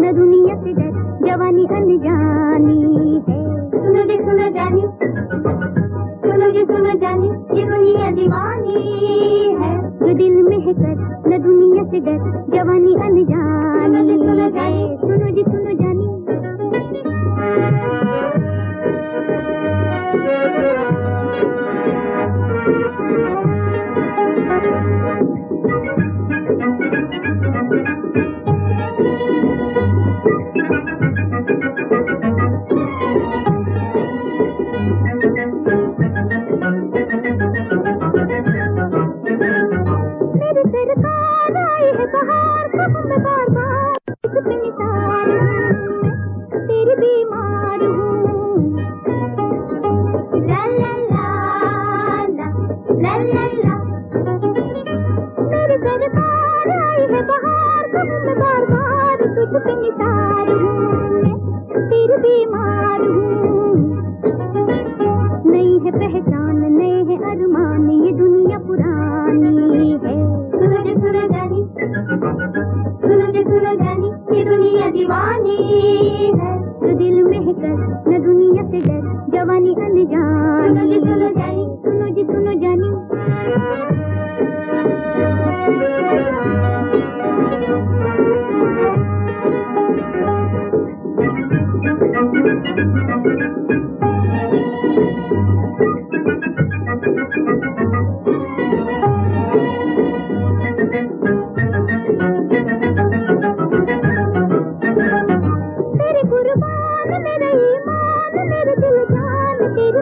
न दुनिया से डर जवानी अनजानी है। सुनो जी सुनो जानी सुनो जी सुनो जानी ये दुनिया दीवानी है। जो दिल में है कर न दुनिया से डर जवानी अनजानी जानी सुनो जी सुनो जानी Thank you. ला ला मेरी तो दिल में है कर न दुनिया से डर जवानी अनजान। सुनो जी सुनो जानी सुनो जी सुनो जानी।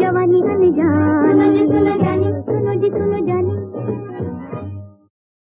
जवानी अनजानी